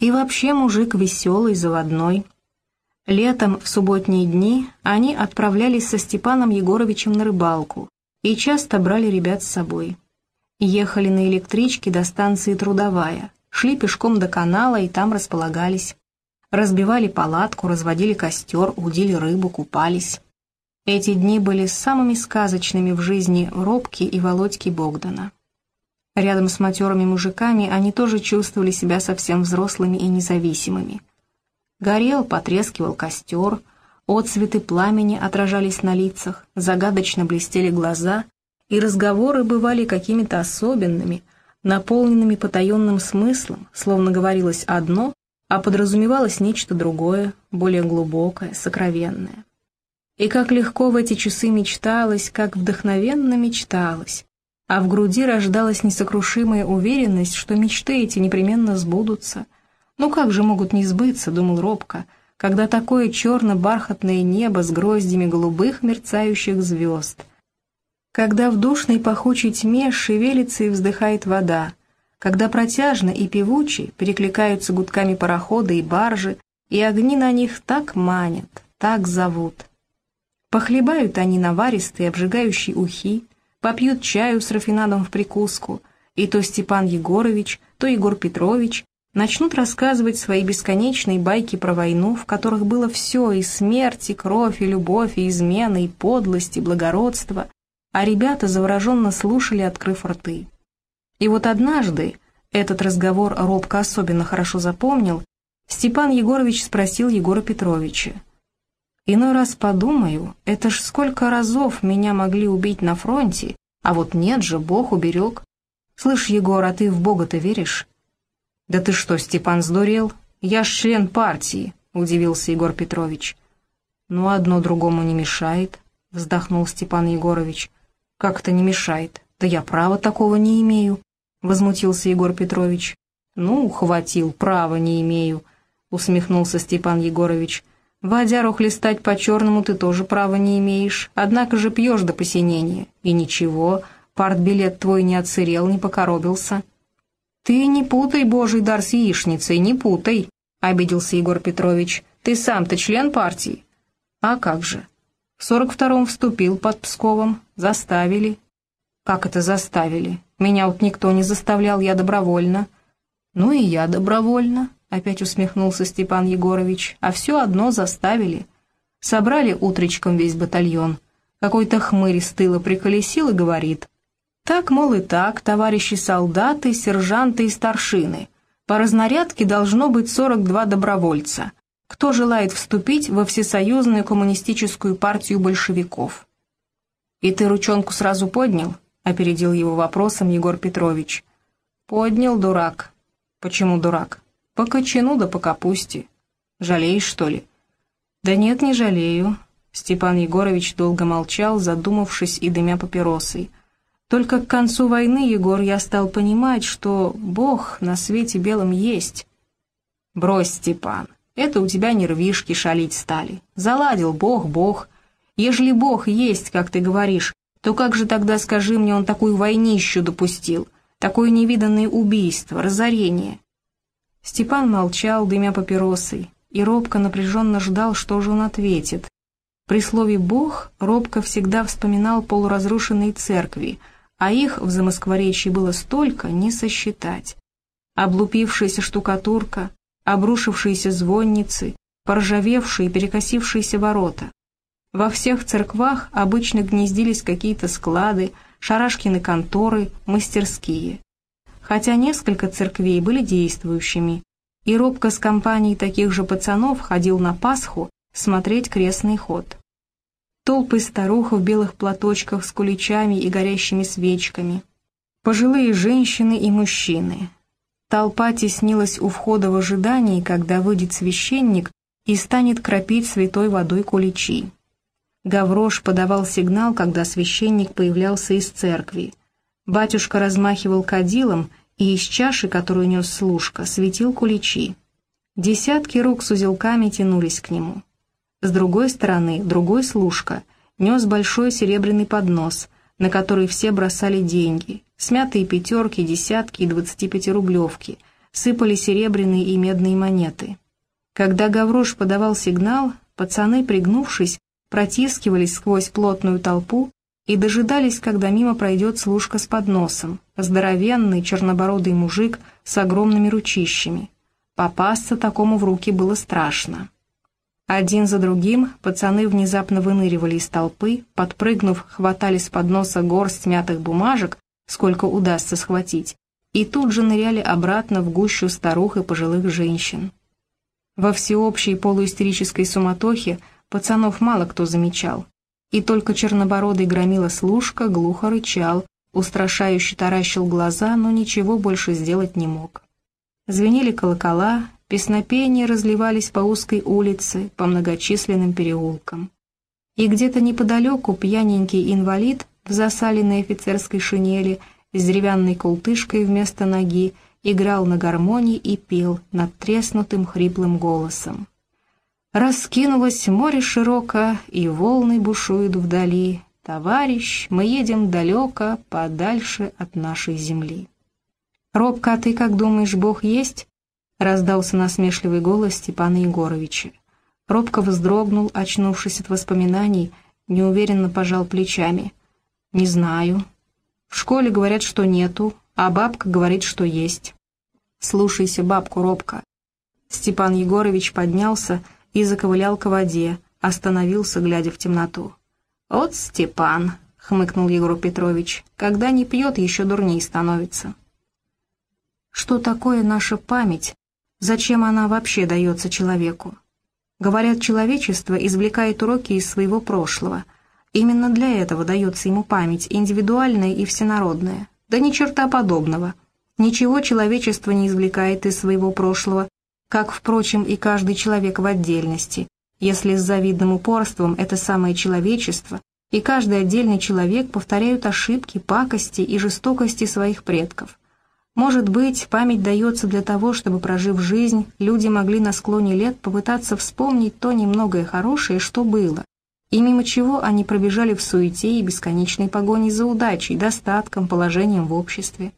И вообще мужик веселый, заводной. Летом, в субботние дни, они отправлялись со Степаном Егоровичем на рыбалку и часто брали ребят с собой. Ехали на электричке до станции Трудовая, шли пешком до канала и там располагались. Разбивали палатку, разводили костер, удили рыбу, купались. Эти дни были самыми сказочными в жизни Робки и Володьки Богдана. Рядом с матерыми мужиками они тоже чувствовали себя совсем взрослыми и независимыми. Горел, потрескивал костер, отцветы пламени отражались на лицах, загадочно блестели глаза, и разговоры бывали какими-то особенными, наполненными потаенным смыслом, словно говорилось одно, а подразумевалось нечто другое, более глубокое, сокровенное. И как легко в эти часы мечталось, как вдохновенно мечталось, а в груди рождалась несокрушимая уверенность, что мечты эти непременно сбудутся. Ну как же могут не сбыться, думал робко, когда такое черно-бархатное небо с гроздями голубых мерцающих звезд, когда в душной пахучей тьме шевелится и вздыхает вода, когда протяжно и певуче перекликаются гудками пароходы и баржи, и огни на них так манят, так зовут. Похлебают они наваристые, обжигающие ухи, попьют чаю с рафинадом в прикуску, и то Степан Егорович, то Егор Петрович начнут рассказывать свои бесконечные байки про войну, в которых было все, и смерть, и кровь, и любовь, и измены, и подлость, и благородство, а ребята завороженно слушали, открыв рты. И вот однажды, этот разговор Робко особенно хорошо запомнил, Степан Егорович спросил Егора Петровича, Иной раз подумаю, это ж сколько разов меня могли убить на фронте, а вот нет же, Бог уберег. Слышь, Егор, а ты в Бога-то веришь? Да ты что, Степан, сдурел? Я ж член партии, удивился Егор Петрович. Ну, одно другому не мешает, вздохнул Степан Егорович. Как это не мешает? Да я права такого не имею, возмутился Егор Петрович. Ну, ухватил, права не имею, усмехнулся Степан Егорович. Водяру хлестать по-черному ты тоже права не имеешь, однако же пьешь до посинения. И ничего, партбилет твой не отсырел, не покоробился. Ты не путай божий дар с яичницей, не путай, — обиделся Егор Петрович. Ты сам-то член партии. А как же? В сорок втором вступил под Псковом, заставили. Как это заставили? Меня вот никто не заставлял, я добровольно. Ну и я добровольно, — опять усмехнулся Степан Егорович, — а все одно заставили. Собрали утречком весь батальон. Какой-то хмырь с тыла приколесил и говорит. Так, мол, и так, товарищи солдаты, сержанты и старшины. По разнарядке должно быть 42 добровольца. Кто желает вступить во Всесоюзную коммунистическую партию большевиков? «И ты ручонку сразу поднял?» — опередил его вопросом Егор Петрович. «Поднял, дурак». «Почему дурак?» «По кочану да по капусте. Жалеешь, что ли?» «Да нет, не жалею». Степан Егорович долго молчал, задумавшись и дымя папиросой. «Только к концу войны, Егор, я стал понимать, что Бог на свете белом есть». «Брось, Степан, это у тебя нервишки шалить стали. Заладил Бог, Бог. Ежели Бог есть, как ты говоришь, то как же тогда, скажи мне, он такую войнищу допустил, такое невиданное убийство, разорение?» Степан молчал, дымя папиросой, и робко напряженно ждал, что же он ответит. При слове «Бог» робко всегда вспоминал полуразрушенные церкви, а их в Замоскворечье было столько, не сосчитать. Облупившаяся штукатурка, обрушившиеся звонницы, поржавевшие перекосившиеся ворота. Во всех церквах обычно гнездились какие-то склады, шарашкины конторы, мастерские хотя несколько церквей были действующими, и робко с компанией таких же пацанов ходил на Пасху смотреть крестный ход. Толпы старух в белых платочках с куличами и горящими свечками, пожилые женщины и мужчины. Толпа теснилась у входа в ожидании, когда выйдет священник и станет кропить святой водой куличи. Гаврош подавал сигнал, когда священник появлялся из церкви. Батюшка размахивал кадилом, и из чаши, которую нес служка, светил куличи. Десятки рук с узелками тянулись к нему. С другой стороны, другой служка нес большой серебряный поднос, на который все бросали деньги, смятые пятерки, десятки и двадцати пятирублевки, сыпали серебряные и медные монеты. Когда Гаврош подавал сигнал, пацаны, пригнувшись, протискивались сквозь плотную толпу и дожидались, когда мимо пройдет служка с подносом, здоровенный чернобородый мужик с огромными ручищами. Попасться такому в руки было страшно. Один за другим пацаны внезапно выныривали из толпы, подпрыгнув, хватали с подноса горсть мятых бумажек, сколько удастся схватить, и тут же ныряли обратно в гущу старух и пожилых женщин. Во всеобщей полуистерической суматохе пацанов мало кто замечал, и только чернобородый громила служка глухо рычал, устрашающе таращил глаза, но ничего больше сделать не мог. Звенели колокола, песнопения разливались по узкой улице, по многочисленным переулкам. И где-то неподалеку пьяненький инвалид в засаленной офицерской шинели с деревянной култышкой вместо ноги играл на гармонии и пел над треснутым хриплым голосом. Раскинулось море широко, и волны бушуют вдали. Товарищ, мы едем далеко, подальше от нашей земли. «Робка, а ты как думаешь, Бог есть?» — раздался насмешливый голос Степана Егоровича. Робко вздрогнул, очнувшись от воспоминаний, неуверенно пожал плечами. «Не знаю. В школе говорят, что нету, а бабка говорит, что есть». «Слушайся бабку, Робка». Степан Егорович поднялся и заковылял к воде, остановился, глядя в темноту. «Вот Степан», — хмыкнул Егор Петрович, — «когда не пьет, еще дурней становится». Что такое наша память? Зачем она вообще дается человеку? Говорят, человечество извлекает уроки из своего прошлого. Именно для этого дается ему память, индивидуальная и всенародная. Да ни черта подобного. Ничего человечество не извлекает из своего прошлого, как, впрочем, и каждый человек в отдельности, если с завидным упорством это самое человечество и каждый отдельный человек повторяют ошибки, пакости и жестокости своих предков. Может быть, память дается для того, чтобы, прожив жизнь, люди могли на склоне лет попытаться вспомнить то немногое хорошее, что было, и мимо чего они пробежали в суете и бесконечной погоне за удачей, достатком, положением в обществе.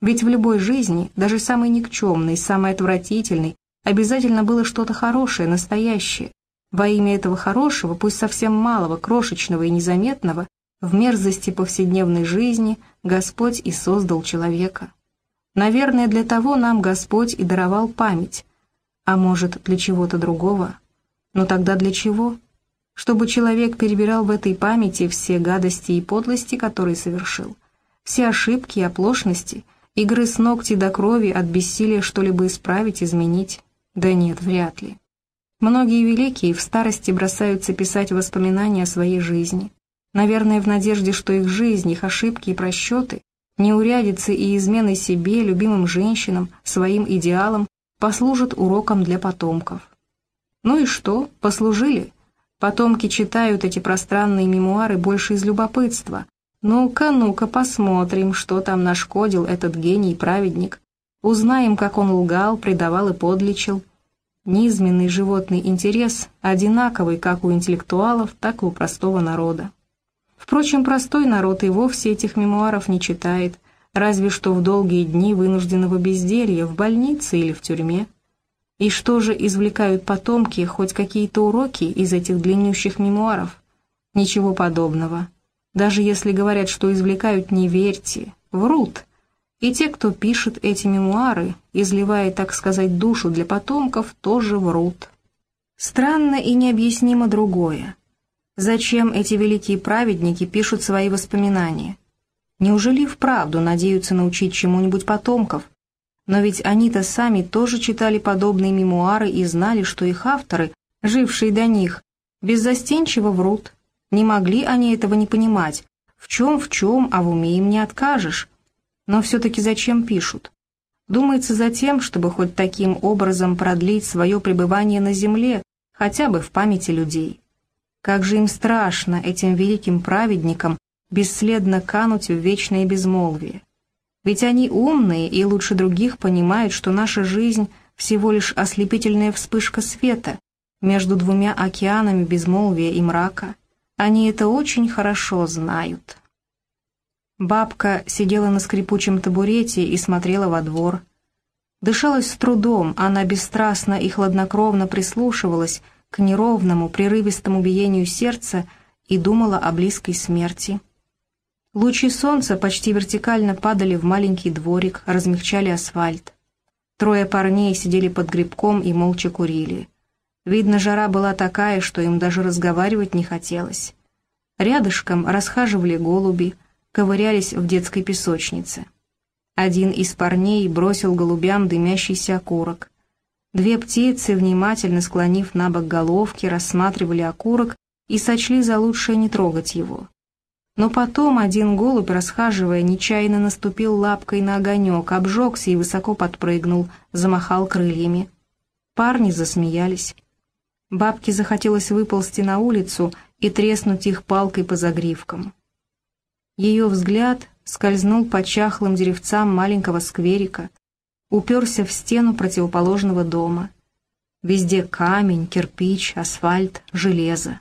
Ведь в любой жизни, даже самой никчемной, самой отвратительной, обязательно было что-то хорошее, настоящее. Во имя этого хорошего, пусть совсем малого, крошечного и незаметного, в мерзости повседневной жизни Господь и создал человека. Наверное, для того нам Господь и даровал память. А может, для чего-то другого? Но тогда для чего? Чтобы человек перебирал в этой памяти все гадости и подлости, которые совершил, все ошибки и оплошности, игры с ногти до крови от бессилия что-либо исправить, изменить. Да нет, вряд ли. Многие великие в старости бросаются писать воспоминания о своей жизни. Наверное, в надежде, что их жизнь, их ошибки и просчеты неурядицы и измены себе, любимым женщинам, своим идеалам послужат уроком для потомков. Ну и что, послужили? Потомки читают эти пространные мемуары больше из любопытства. Ну-ка, ну-ка, посмотрим, что там нашкодил этот гений-праведник. Узнаем, как он лгал, предавал и подлечил. Низменный животный интерес одинаковый как у интеллектуалов, так и у простого народа. Впрочем, простой народ и вовсе этих мемуаров не читает, разве что в долгие дни вынужденного безделья в больнице или в тюрьме. И что же извлекают потомки хоть какие-то уроки из этих длиннющих мемуаров? Ничего подобного. Даже если говорят, что извлекают, не верьте, врут. И те, кто пишет эти мемуары, изливая, так сказать, душу для потомков, тоже врут. Странно и необъяснимо другое. Зачем эти великие праведники пишут свои воспоминания? Неужели вправду надеются научить чему-нибудь потомков? Но ведь они-то сами тоже читали подобные мемуары и знали, что их авторы, жившие до них, беззастенчиво врут. Не могли они этого не понимать. В чем, в чем, а в уме им не откажешь. Но все-таки зачем пишут? Думается за тем, чтобы хоть таким образом продлить свое пребывание на земле, хотя бы в памяти людей. Как же им страшно, этим великим праведникам, бесследно кануть в вечное безмолвие. Ведь они умные и лучше других понимают, что наша жизнь всего лишь ослепительная вспышка света между двумя океанами безмолвия и мрака. Они это очень хорошо знают. Бабка сидела на скрипучем табурете и смотрела во двор. Дышалось с трудом, она бесстрастно и хладнокровно прислушивалась к неровному, прерывистому биению сердца и думала о близкой смерти. Лучи солнца почти вертикально падали в маленький дворик, размягчали асфальт. Трое парней сидели под грибком и молча курили. Видно, жара была такая, что им даже разговаривать не хотелось. Рядышком расхаживали голуби, ковырялись в детской песочнице. Один из парней бросил голубям дымящийся окурок. Две птицы, внимательно склонив на бок головки, рассматривали окурок и сочли за лучшее не трогать его. Но потом один голубь, расхаживая, нечаянно наступил лапкой на огонек, обжегся и высоко подпрыгнул, замахал крыльями. Парни засмеялись. Бабке захотелось выползти на улицу и треснуть их палкой по загривкам. Ее взгляд скользнул по чахлым деревцам маленького скверика, уперся в стену противоположного дома. Везде камень, кирпич, асфальт, железо.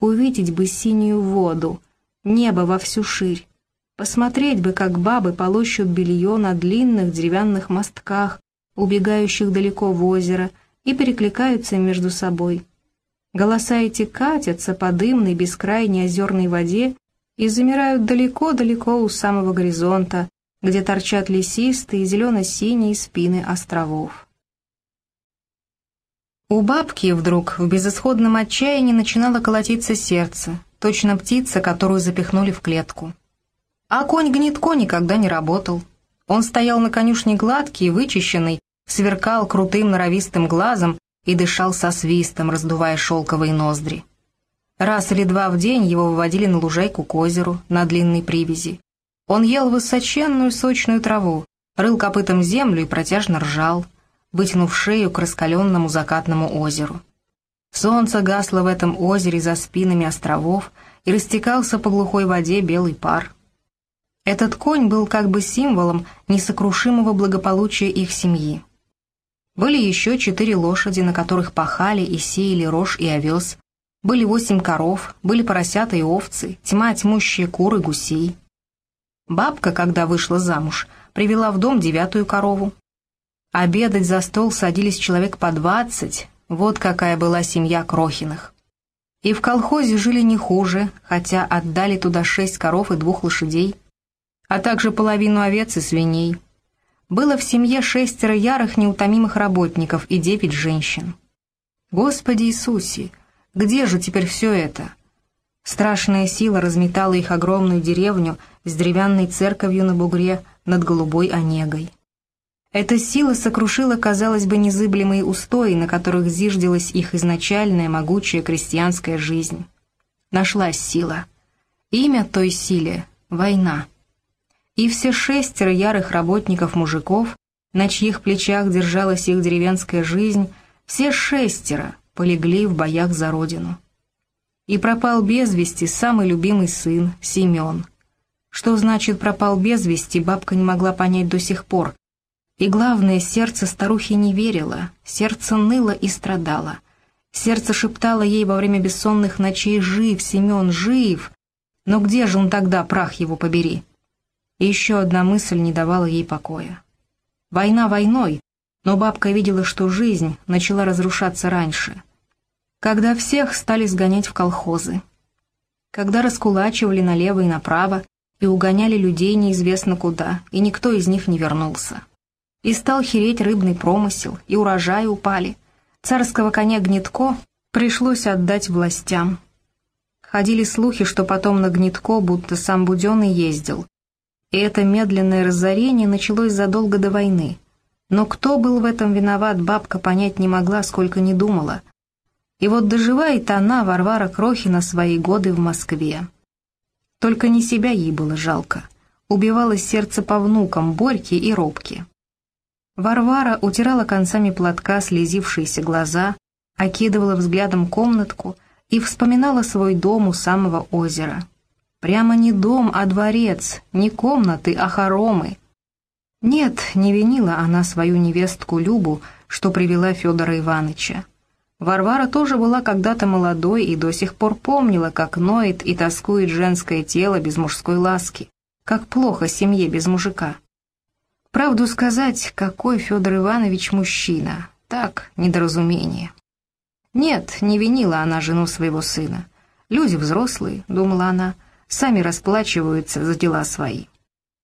Увидеть бы синюю воду, небо во всю ширь. Посмотреть бы, как бабы полощут белье на длинных деревянных мостках, убегающих далеко в озеро, и перекликаются между собой. Голоса эти катятся по дымной бескрайней озерной воде и замирают далеко-далеко у самого горизонта, где торчат лесистые зелено-синие спины островов. У бабки вдруг в безысходном отчаянии начинало колотиться сердце, точно птица, которую запихнули в клетку. А конь Гнетко никогда не работал. Он стоял на конюшне гладкий, и вычищенный, сверкал крутым норовистым глазом и дышал со свистом, раздувая шелковые ноздри. Раз или два в день его выводили на лужайку к озеру, на длинной привязи. Он ел высоченную сочную траву, рыл копытом землю и протяжно ржал, вытянув шею к раскаленному закатному озеру. Солнце гасло в этом озере за спинами островов, и растекался по глухой воде белый пар. Этот конь был как бы символом несокрушимого благополучия их семьи. Были еще четыре лошади, на которых пахали и сеяли рожь и овес, были восемь коров, были поросята и овцы, тьма тьмущие куры, гусей. Бабка, когда вышла замуж, привела в дом девятую корову. Обедать за стол садились человек по двадцать, вот какая была семья Крохиных. И в колхозе жили не хуже, хотя отдали туда шесть коров и двух лошадей, а также половину овец и свиней. Было в семье шестеро ярых неутомимых работников и девять женщин. Господи Иисусе, где же теперь все это? Страшная сила разметала их огромную деревню с деревянной церковью на бугре над голубой онегой. Эта сила сокрушила, казалось бы, незыблемые устои, на которых зиждилась их изначальная могучая крестьянская жизнь. Нашлась сила. Имя той силе — война. И все шестеро ярых работников-мужиков, на чьих плечах держалась их деревенская жизнь, все шестеро полегли в боях за родину. И пропал без вести самый любимый сын, Семен. Что значит «пропал без вести», бабка не могла понять до сих пор, и главное, сердце старухи не верило, сердце ныло и страдало. Сердце шептало ей во время бессонных ночей «Жив, Семен, жив!» Но где же он тогда, прах его побери? И еще одна мысль не давала ей покоя. Война войной, но бабка видела, что жизнь начала разрушаться раньше. Когда всех стали сгонять в колхозы. Когда раскулачивали налево и направо и угоняли людей неизвестно куда, и никто из них не вернулся. И стал хереть рыбный промысел, и урожаи упали. Царского коня Гнетко пришлось отдать властям. Ходили слухи, что потом на Гнетко будто сам Буденный ездил. И это медленное разорение началось задолго до войны. Но кто был в этом виноват, бабка понять не могла, сколько не думала. И вот доживает она, Варвара Крохина, свои годы в Москве. Только не себя ей было жалко. Убивалось сердце по внукам, Борьке и Робке. Варвара утирала концами платка слезившиеся глаза, окидывала взглядом комнатку и вспоминала свой дом у самого озера. Прямо не дом, а дворец, не комнаты, а хоромы. Нет, не винила она свою невестку Любу, что привела Федора Ивановича. Варвара тоже была когда-то молодой и до сих пор помнила, как ноет и тоскует женское тело без мужской ласки, как плохо семье без мужика. Правду сказать, какой Федор Иванович мужчина. Так, недоразумение. Нет, не винила она жену своего сына. Люди взрослые, думала она, сами расплачиваются за дела свои.